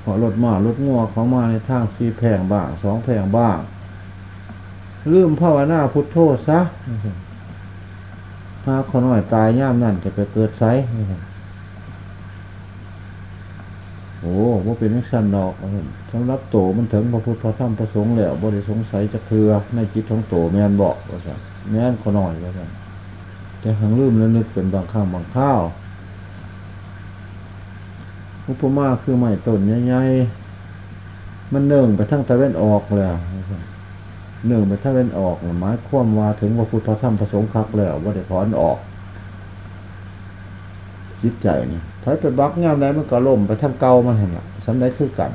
พอรถมารถงัวเขามาในทางสี่แผงบ้างสองแผงบ้างลืมภาวนาพุทโธซะหาขอหน่อยตายย่ามนั่นจะไปเกิดไซ โอ้ว่าเป็นนักสันดอกสำหรับโตมันถึงพระพุทธพระธรรมพระสงฆ์แล้วบริสงสัยจะเคือในจิตของโตแมนบอกว่าสันแม่นขอหน่อยว่าสันแต่หังลืมแล้วนึกเป็นบางข้างบางข้าวอุปมาคือไม้ต้นใหญ่ๆมันเนื่องไปทั้งตะเวนออกแล้วเนื่องไปทั้งตะเวนออกหมายความว่าถึงว่าพุทธธรรมประสงค์คักแล้วว่าได้ถอนออก จิตใจนี่ถอยไปบักงามใดมันก็ล่มไปทั้งเก่ามันเห็นละสำได้คือกัน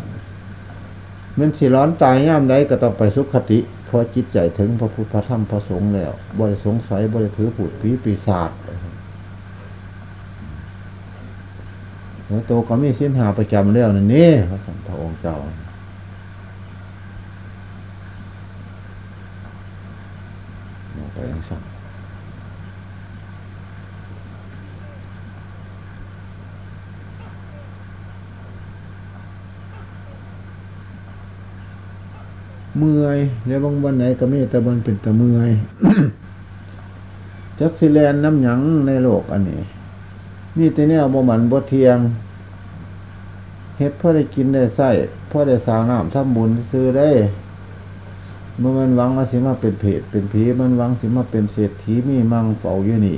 มันสิร้อนตายงามใดก็ต้องไปสุขคติเพราะจิตใจถึงพระพุทธธรรมพระสงฆ์แล้วบริสงสัยบริถือผูดผีปีศาจแล้วโตก็มีสิ้นหาประจำเรื่องนั่นนี่พระสัมพระองค์เจ้าไปยังสั่ง เมื่อยแล้วบางวันไหนก็มีแต่มันเป็นแต่เมื่อยจักสิแลนน้ำหยังในโลกอันนี้มีแต่แนวบ่หมันบ่เทียงเฮ็ดพ่อได้กินได้ใส่พ่อได้สร้างน้ำทำบุญซื้อได้เมื่อมันหวังว่าสิมาเป็นเพจเป็นผีมันหวังสิมาเป็นเศรษฐีมีมังเฝ้าอยู่นี่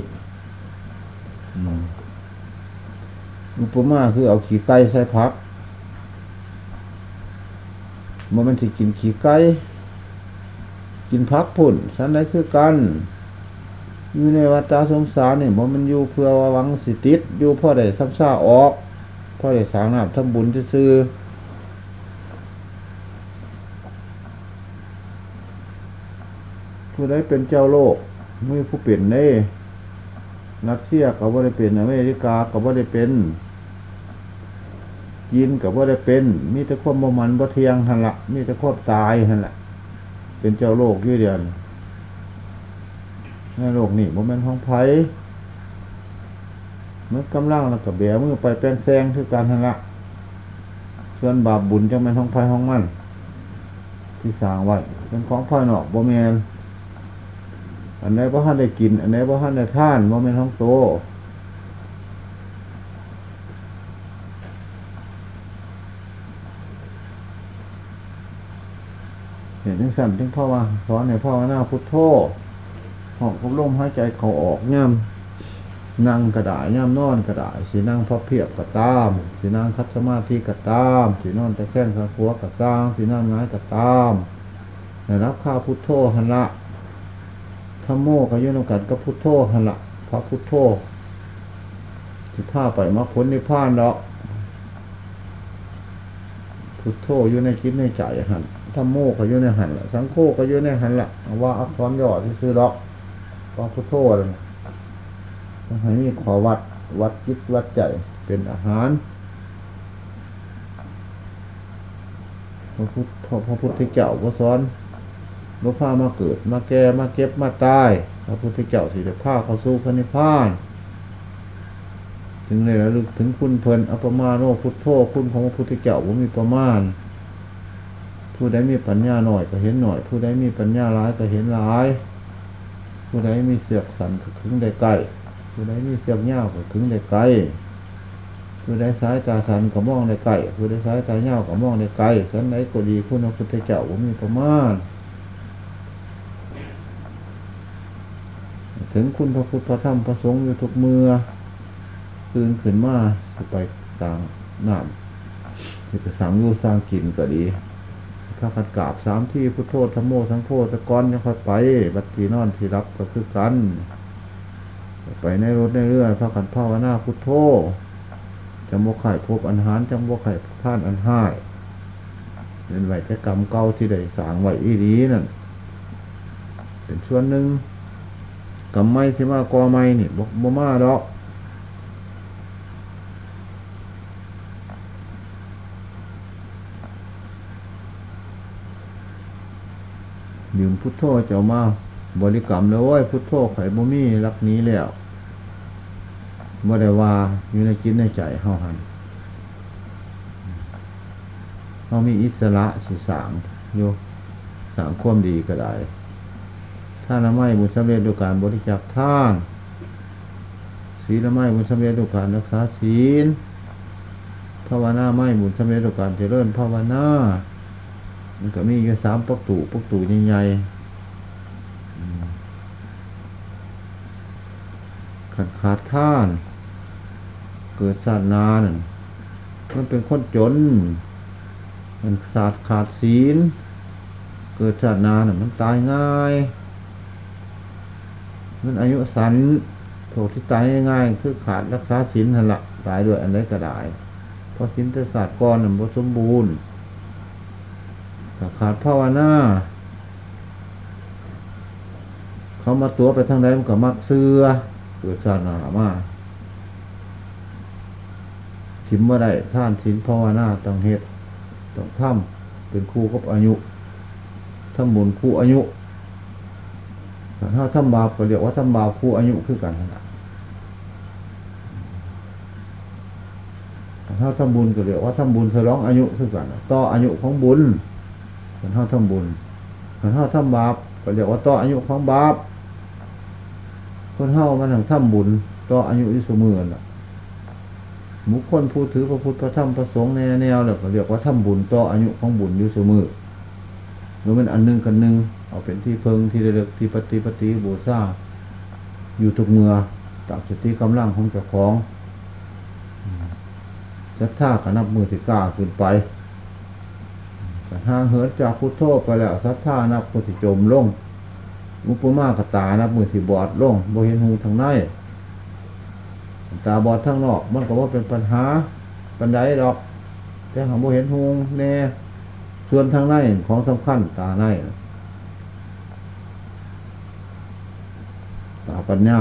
อุปมาคือเอาขี้ไก่ใส่พัก มันมันที่กินขี้ไก่กินพักผุ่นสันได้คือกันอยู่ในวัฏสงสารเนี่ยมันมันอยู่เพื่อหวังสิติดอยู่พ่อได้ซ้ำซ่าออกพ่อได้สางน้ำทำบุญซื้อผู้ใดเป็นเจ้าโลกไม่ผู้เปลี่ยนเน่รัสเซียกับว่าได้เป็นอเมริกากับว่าได้เป็น จีนกับว่าได้เป็น มีแต่ความมันบ่เทียงหันละมีแต่ความตายหันละเป็นเจ้าโลกยื่เดียนในโลกนี่โมเมนต์ของไผ่เมื่อกำลังแล้วก็เบียมือไปเป็นแซงคือการหันละส่วนบาปบุญจังเป็นของไผ่ของมันที่สร้างไว้เป็นของภายนอกโมเมนอันไหนบ่ท่านได้กิน อันไหนบ่ท่านได้ท่านโมเมนต์ของโต ห็นทั้งสั่นทั้งพ่อว่าสอนในพ่อหน้าพุทโธหอกกับลมหายใจเขาออกย่ำนั่งกระดาษย่ำนอนกระดาษสีนั่งพับเพียบกระตามสีนั่งคัดสมาธิกระตามสีนอนแต่แค่นขาขัวกระตามสีนั่งง่ายกระตามในรับข้าพุทโธหันละธรรมโมกับยุนกันกับพุทโธหันละพระพุทโธสิผ้าไปมาพ้นในผ้านเนาะพุทโธอยู่ในคิดในใจหัน รรมโมก็อยู่ในหันละสังโฆก็อยู่ในหันละว่าอักษรย่อที่ซื้อดอกก็พุทโธเลยให้มีขอวัดวัดจิตวัดใจเป็นอาหารพระพุทธพระพุทธเจ้าพระสอนพระพามาเกิดมาแก่มาเก็บมาตายพระพุทธเจ้าสิจะพาเขาสู่พระนิพพานถึงเลยระลึกถึงคุณเพลินอัปมาโนพุทโธคุณของพระพุทธเจ้าว่ามีประมาณ ผู้ใดมีปัญญาหน่อยก็เห็นหน่อย ผู้ใดมีปัญญาร้ายก็เห็นร้าย ผู้ใดมีเสือกสันก็ถึงได้ใกล้ผู้ใดมีเสือกเง่าก็ถึงได้ไกลผู้ใดสายตาสันก็มองได้ไกลผู้ใดสายตาเง่าก็มองได้ไกลสันไหนก็ดีคุณพระพุทธเจ้าว่ามีประมาณถึงคุณพระพุทธพระธรรมพระสงฆ์อยู่ทุกเมื่อตื่นขึ้นมาไปต่างน้ำจะสั่งยูสร้างกินก็ดี ถ้าขัดกราบสามที่พุทโธธรรมโมสังโฆสะก้อนยังค่อยไป บัดทีนอนที่รับก็คือกันไปในรถในเรือพระขันภาวนาพุทโธจำบ่ไข่พบอันหารจำบ่ไข่ท่านอันห้ายเป็นไหวแต่กรรมเก่าที่ได้สางไหวอีดีนั่นเป็นส่วนหนึ่งกรรมไม่ที่มากอไม่นี่บ่บ่มาดอก ยืมพุทโธเจ้ามาบริกรรมแล้วโอ้ยพุทโธไข่บ่มีรักนี้แล้วบ่ได้ว่าอยู่ในจิตในใจเฮาหันเฮามีอิสระสิสร้างอยู่สร้างควมดีก็ได้ถ้าละไม่บุญสำเร็จด้วยการบริจาคทานศีลละไม่บุญสำเร็จด้วยการรักษาศีลภาวนาไม่บุญสำเร็จด้วยการเจริญภาวนา มันก็มีอยู่สามปักตูปักตูใหญ่ๆขาดขาดท่าน เกิดศาสนานั่นมันเป็นคนจน มันขาดขาดศีล เกิดศาสนานมันตายง่าย มันอายุสันโถที่ตายง่ายคือขาดรักษาศีลนั่นละตายด้วยอันใดก็ได้เพราะศีลแต่ศาสตร์ก้อนมันบ่สมบูรณ์ ถ้าขาดภาวนาเขามาตัวไปทางใดมันก็มักเสือเกิดชาติหนามาทิมว่าได้ท่านศีลภาวนาต้องเฮ็ดต้องทำเป็นคู่กับอายุทำบุญคู่อายุถ้าทำบาปก็เรียกว่าทำบาปคู่อายุคือกันนะถ้าทำบุญก็เรียกว่าทำบุญฉลองอายุคือกันต่ออายุของบุญ คนเท่าทำบุญคนเท่าทำบาปก็เรียกว่าต่ออายุของบาปคนเท่ามันถึงทำบุญต่ออายุที่สมือน่ะบุคคลผู้ถือพระพุทธพระธรรมพระสงฆ์แนวแนวแล้วก็เรียกว่าทำบุญต่ออายุของบุญอยู่สมอหรือมันอันหนึงกันหนึ่งเอาเป็นที่เพิงที่ระลึกที่ปฏิปฏิบูชาอยู่ทุกเมื่อตามสติกำลังของเจ้าของศรัทธาก็นับมือสิกล้าขึ้นไป ห่างเหินจากพุทโธไปแล้วสัทธานับพุทธิจมลงอุปมากตานับมือสิบอดลงบ่เห็นหูทางในตาบอดทางนอก มันก็ว่าเป็นปัญหาปัญไดดอก แต่หาบ่เห็นหูแน่ส่วนทางในของสำคัญตาในตาปัญญา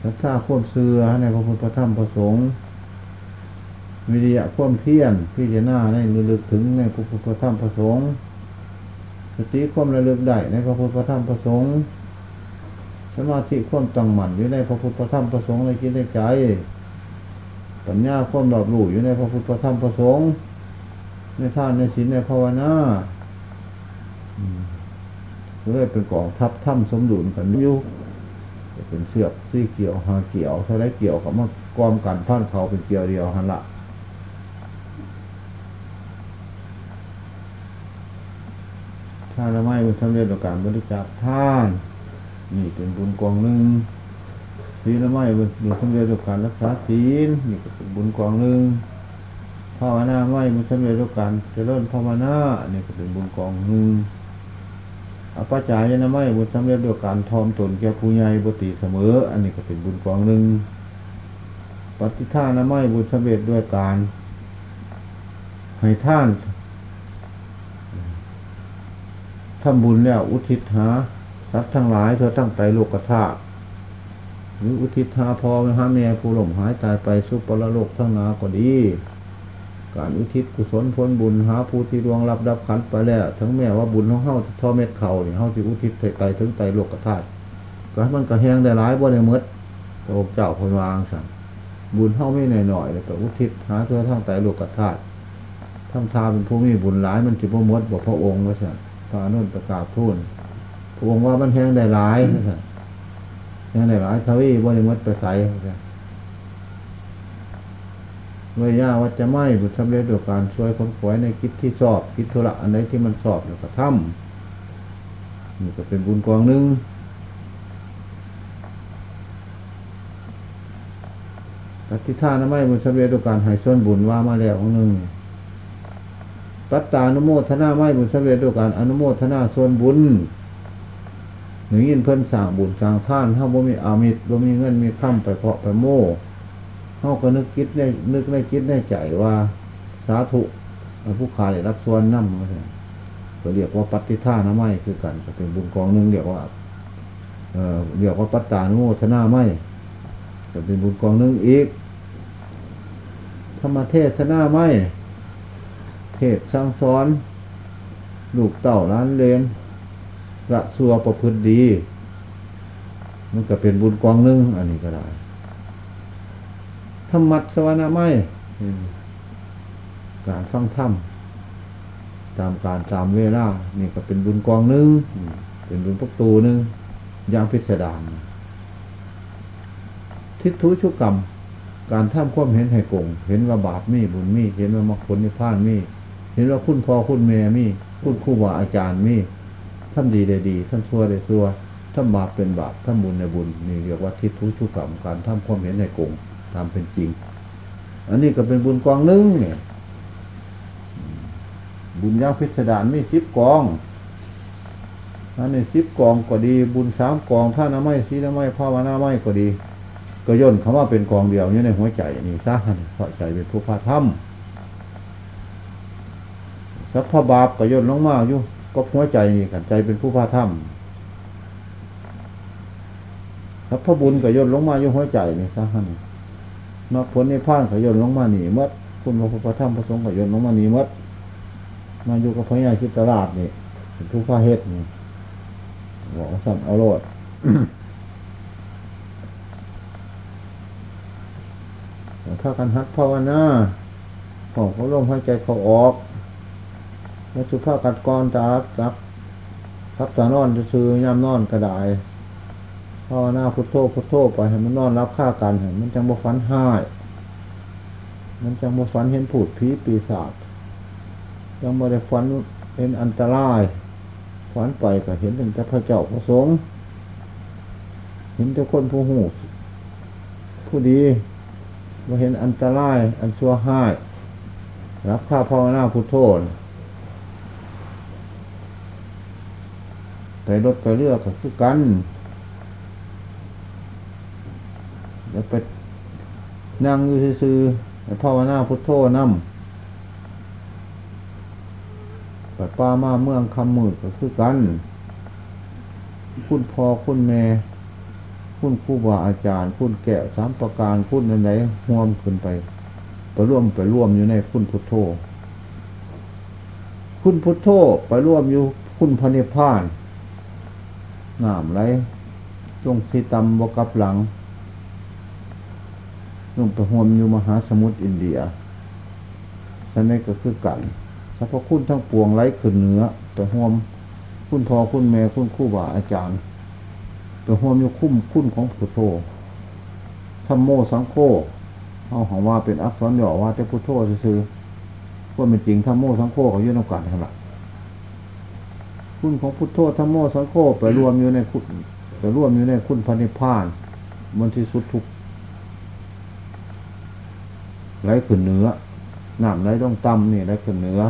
สัทธาควบเสือในพระพุทธพระธรรมพระสงฆ์ วิริยะความเพียรพิจารณาในระลึกถึงในพระพุทธธรรมพระสงฆ์สติความระลึกได้ในพระพุทธธรรมพระสงฆ์สมาธิความตั้งมั่นอยู่ในพระพุทธธรรมพระสงฆ์ในจิตในใจปัญญาความรอบรู้อยู่ในพระพุทธธรรมพระสงฆ์ในท่านในศีลในภาวนาอืมก็เลยเป็นกองทัพถ้ำสมดุลกันอยู่เป็นเสือกซี่เกี่ยวหาเกี่ยวเท่าไรเกี่ยวกับมากอมกันพันเขาเป็นเกี่ยวเดียวหันละ ถ้าเราไม่บุญสำเร็จต่อการบริจาคทาน นี่เป็นบุญกองหนึ่งศีลละไม่บุญสำเร็จต่อการรักษาศีลนี่ก็เป็นบุญกองหนึ่งภาวนาไม่บุญสำเร็จต่อการเจริญภาวนานี่ก็เป็นบุญกองหนึ่งอปัจายนะไม่บุญสำเร็จด้วยการทอมตนแก่ผู้ใหญ่บุตรเสมอ อันนี้ก็เป็นบุญกองหนึ่งปฏิท่านะไม่บุญสำเร็จด้วยการให้ท่าน ทำบุญแล้วอุทิศหาทรัพย์ทั้งหลายเธอตั้งใจโลกธาตุหรืออุทิศหาพอไปหาแม่ผู้หล่มหายตายไปสุปรโลกทั้งนาก็ดี การอุทิศกุศลผลบุญหาผู้ที่ดวงรับดับขันไปแล้ว ทั้งแม้ว่าบุญของเฮาท่อเม็ดเข่าเนี่ยเฮาสิอุทิศไกลถึงไตโลกธาตุก็ให้มันกระแหงได้หลายบ่ได้หมดพระองเจ้าคนวางสั่งบุญเฮาไม่หน่อยๆเลยก็อุทิศหาเธอทั้งไตโลกธาตุทั้งทาเป็นผู้มีบุญหลายมันสิบ่มดบ่พระองค์ว่าสั่ง พระนุนประกาศทูลพระองค์ว่ามันแห้งได้หลายแห้งได้หลายทวีบ่ได้หมดไปใส่เมื่อย่าว่าจะไม่บุตรสำเร็จโดยการช่วยคนขวยในคิดที่สอบคิดธุระอันใดที่มันสอบแล้วก็ทำนี่ก็เป็นบุญกองหนึ่งปฏิท่านไม่บุญสำเร็จด้วยการให้ส่วนบุญว่ามาแล้วของหนึ่ง ปัตตานุโมทนาไม่บุญสำเร็จด้วยการอนุโมทนาส่วนบุญหนึ่งยินเพิ่นสั่งบุญสั่งท่านเฮาบ่มีอามิตรบ่มีเงินมีข้ามไปเพาะไปโม่เฮาก็นึกคิดได้นึกได้คิดได้ใจว่าสาธุผู้ขาได้รับส่วนนำมาก็เรียกว่าปฏิท่านไม่คือกันก็เป็นบุญกองหนึ่งเรียกว่าเอ่อเรียกว่าปัตตานุโมทนาไม่ก็เป็นบุญกองหนึ่งอีกธรรมเทศนาไม่ เทศสั่งสอน ลูกเต่าล้านเลนละสัวประพฤติดี มันก็เป็นบุญกองหนึ่งอันนี้ก็ได้ธรรมัดสวนาไม่การฟังธรรมตามการตามเวลา นี่ก็เป็นบุญกองหนึ่งเป็นบุญประตูนึงอย่างพิสดารทิฏฐุชุกรรม การทำความเห็นให้กงเห็นว่าบาปมีบุญมี เห็นว่ามรรคผลนิพพานมี เห็นว่าคุณพ่อคุณแม่มีคุณครูบาอาจารย์มีทำดีได้ดีทำชั่วได้ชั่วทำบาปเป็นบาปทำบุญในบุญนี่เรียกว่าทิฏฐุชุกรรมการทำความเห็นให้กงตามเป็นจริง อันนี้ก็เป็นบุญกองหนึงเนี่ยบุญยางพิสดารมีสิบกองอันนี้สิบกองก็ดี บุญสามกองท่านาไม่สีนาไม่ภาวนาไม่ก็ดี ก็ย่นคำว่าเป็นกองเดียวอยู่ในหัวใจนี่ซะเพราะใจเป็นผู้พาทำ สัพพบาปก็ย่นลงมาอยู่ก็หัวใจนี่กันใจเป็นผู้พาทำสัพพบุญก็ย่นลงมาอยู่หัวใจนี่ซะนี่มรรคผลในพานก็ย่นลงมาหนีมัดคุณพระพุทธธรรมพระสงฆ์ก็ย่นลงมาหนีมัดมาอยู่กับพระยาชิตราชนี่เป็นผู้ฟ้าเฮ็ดนี่บอกว่าสั่นเอาโลดถ้ากันฮักภาวนาขอเขาลมหายใจเขาออก แล้สุภาพกัดกรตารับจับรับตานอนจะซื้อย่ำนอนกระไดภาวนาพุทโธพุทโธไปให้มันนอนรับค่ากันให้มันจังบ่ฝันหายมันจังบ่ฝันเห็นผูดผีปีศาจยังไม่ได้ฝันเป็นอันตรายฝันไปก็เห็นเป็นแต่พระเจ้าพระสงฆ์เห็นแต่คนผู้หูผู้ดีมาเห็นอันตราย อันชั่วห้ายรับข้าภาวนาพุทโธ ไปรถไปเรือก็คือกันแล้วไปนั่งอยู่ซื่อๆให้ภาวนาพุทโธนั่ปัดป้ามาเมืองคำมืดก็คือกัน คุณพ่อคุณแม่คุณครูบาอาจารย์ คุณแก่สามประการคุณอันไหนห่วมขึ้นไป ไปร่วมไปร่วมอยู่ในคุณพุทโธ คุณพุทโธไปร่วมอยู่คุณพระนิพพาน งามไรจงสีตำบกับหลังลงไปหวมอยู่มหาสมุทรอินเดียนั่นก็คือกันสรรพคุณทั้งปวงไร้ขึ้นเหนือแต่หวมคุณพ่อคุณแม่คุณครูบาอาจารย์แต่หวมอยู่คุ้มคุณของพุทโธธรรมโมสังโฆเอาของว่าเป็นอักษรย่อว่าแต่พุทโธซื่อๆว่าเป็นจริงธรรมโมสังโฆเขายื่นเอากันทั้หลัก คุณของพุทโธธรรมโมสังโฆไปรวมอยู่ในคุณไปรวมอยู่ในคุณพันิพพานมันที่สุดทุกไรขึ้นเหนือน้ำไหลต้องต่ำนี่ไหลขึ้นเหนือ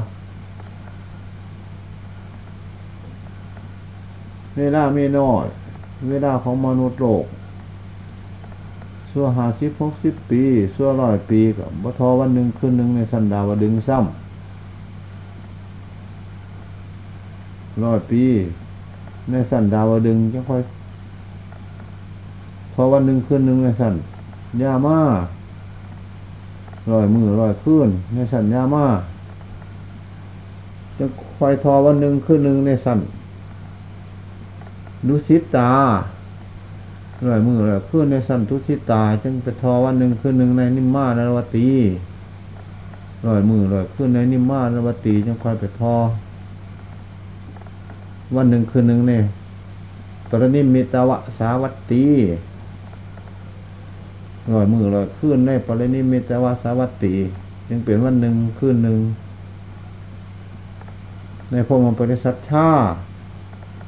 เวลาไม่น้อย เวลาของมนุษย์โลกสัวหาสิบหกสิบปีสัวร้อยปีกับบัทอวันหนึ่งคืนหนึ่งในสันดาวดึงซ้ำ ร้อยปี ในสันดาวดึงจะค่อยพอวันหนึ่งคืนหนึ่งในสันยามาร้อยมือร้อยคืนในสันยามาจะคอยทอวันหนึ่งคืนหนึ่งในสันดุสิตาร้อยมือร้อยคืนในสันทุสิตา จึงไปทอวันหนึ่งคืนหนึ่งในนิมมานรวตีร้อยมือร้อยคืนในนิมมานรวตีจึงคอยไปทอ วันหนึ่งคืนหนึ่งเนี่ยปรนิมิตวะสาวัตตีร้อยมือร้อยคืนในปรินิมิตวาสาวัตติยังเปลี่ยนวันหนึ่งคืนหนึ่งในพวกมันปริสัทธา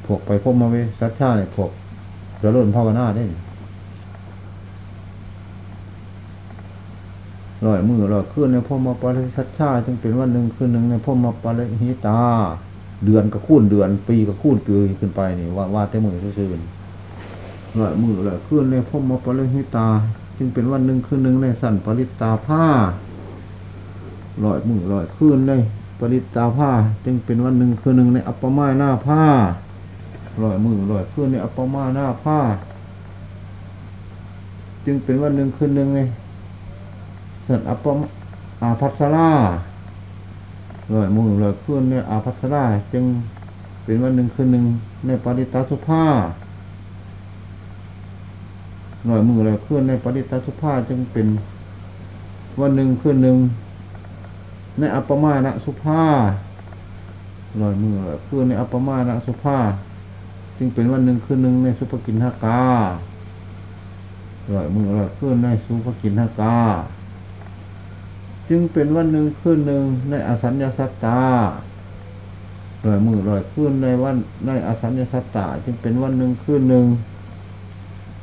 พวกไปพวกมาเวสัทธาเนี่ยพวกจะรุ่นภาวนาได้ร้อยมือร้อยคืนในพ่อมาปริสัชชาจึงเป็นวันหนึ่งคืนหนึ่งในพ่อมาปริหิตา เดือนก็คูณเดือน ปีก็คูณปีขึ้นไปนี่ว่าว่าแต่มือซื่อๆร้อยมือร้อยคืนในพ่อมาปริหิตา จึงเป็นวันหนึ่งคืนหนึ่งในสันปริตตาผ้าร้อยมือร้อยคืนในปริตตาผ้า จึงเป็นวันหนึ่งคืนหนึ่งในอัปปมาหน้าผ้าร้อยมือร้อยคืนในอัปปมาหน้าผ้า จึงเป็นวันหนึ่งคืนหนึ่งในสันอัปปมอาพัสรา ร้อยมือร้อยคืนในอาพัสราจึงเป็นวันหนึ่งคืนหนึ่งในปริตาสุภาร้อยมือร้อยคืนในปริตาสุภาจึงเป็นวันหนึ่งคืนหนึ่งในอัปมาณสุภาร้อยมือร้อยคืนในอัปมาณสุภาจึงเป็นวันหนึ่งคืนหนึ่งในสุภกินทาการ้อยมือร้อยคืนในสุภกินทากา จึงเป็นวันหนึ่งคืนหนึ่งในอสัญญาสัตตาร้อยมือร้อยคืนในวันในอสัญญาสัตตาจึงเป็นวันหนึ่งคืนหนึ่ง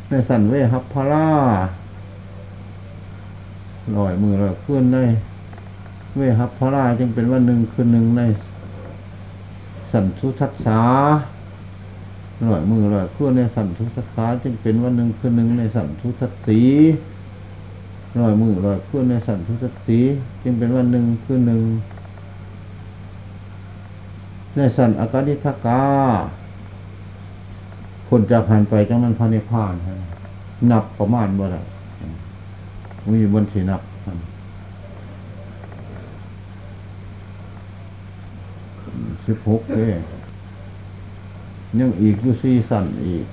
ในสันเวหัพพาราร้อยมือร้อยคืนในเวหัพพาราจึงเป็นวันหนึ่งคืนหนึ่งในสันสุทัสสาร้อยมือร้อยคืนในสันทุสัสสาจึงเป็นวันหนึ่งคืนหนึ่งในสันทุสัสสี ร้อยมือร้อยคืนในสันทุสัสสีจึงเป็นวันหนึ่งคืนหนึ่งในสันอากาดิทกาคนจะผ่านไปจังนั้นพระนิพพานฮะนับประมาณบ่ได้มีบนสีนับสิบหกเด้ยังอีกอยู่สี่สันอีก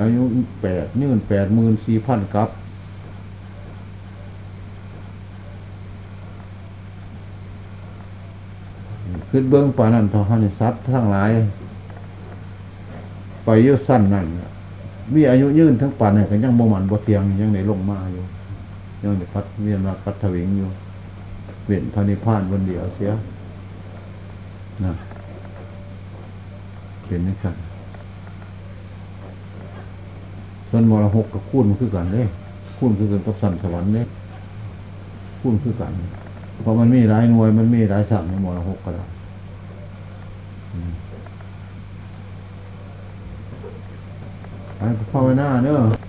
อายุแปดยืนแปดหมื่นสี่พันกับ ขึ้นเบื้องป่านั้นทหารสัตว์ทั้งหลาย ไปอยุสั้นนั่นมีอายุยืนทั้งป่านเนี่ยก็ยังบ่หมันบ่เตียงยังในลงมาอยู่ ยังในพัดเวียนมาพัดถวิงอยู่ เวียนพระนิพพานวันเดียวเสียนะเป็นนี่ครับส่วนมรหกกับคุ้นคือกันเลยคุ้นคือกันกับสันสวรรค์เนี่ยคุ้นคือกัน เพราะมันมีหลายหน่วยมันมีหลายสัมในมรหกก็ได้อืม ไปภาวนาเนอะ